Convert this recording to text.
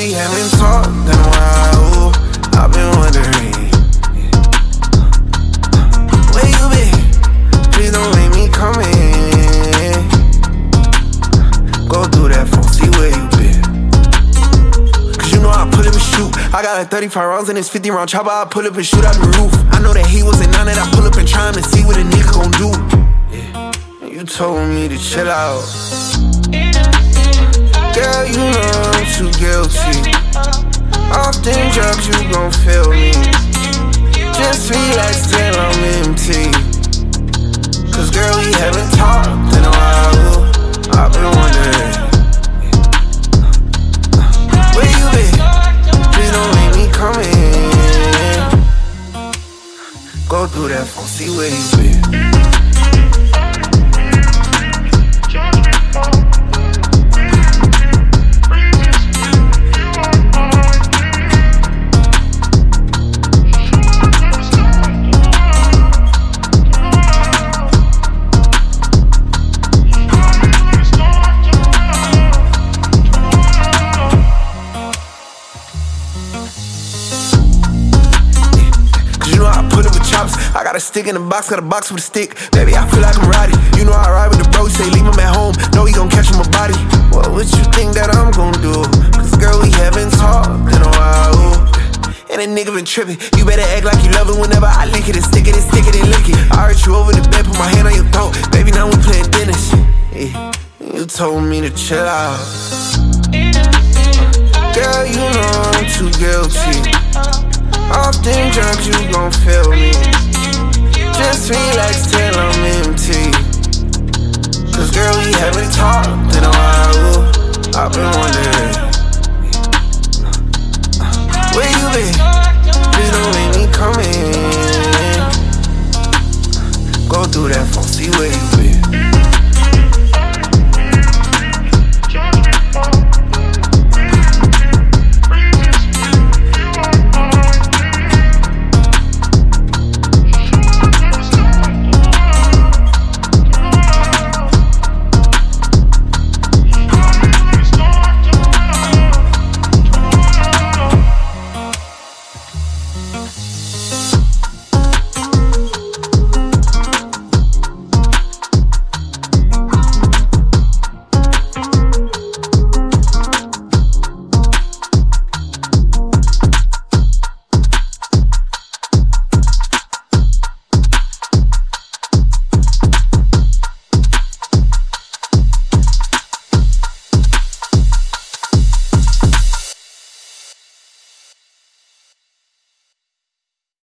we haven't talked in a while. I've been wondering. Where you been? Please don't make me come in. Go through that phone, see where you been. Cause you know I pull up and shoot. I got like 35 rounds in this 50 round chopper. I pull up and shoot out the roof. I know that he wasn't on it. I pull up and trying to see what a nigga gon' do. You told me to chill out. Girl, you know I'm too guilty. Often drugs, you gon' feel me. Just relax till I'm empty. Cause girl, we haven't talked in a while. I've been wondering. Where you been? Please don't make me come in. Go through that phone, see where you been. I got a stick in the box, got a box with a stick. Baby, I feel like I'm riding. You know I ride with the bros, say leave him at home. Know he gon' catch him a body. What what you think that I'm gon' do? Cause girl, we haven't talked in a while. And a nigga been tripping. You better act like you love it whenever I lick it and stick it and stick it and lick it. I hurt you over the bed, put my hand on your throat. Baby, now we playing tennis. Yeah. You told me to chill out. Girl, you know I'm too guilty. Often drunk, you gon' feel me relax till I'm empty. Cause girl, we haven't talked in a while. I've been wondering. Where you been? Please don't make me come in. Go through that funky way.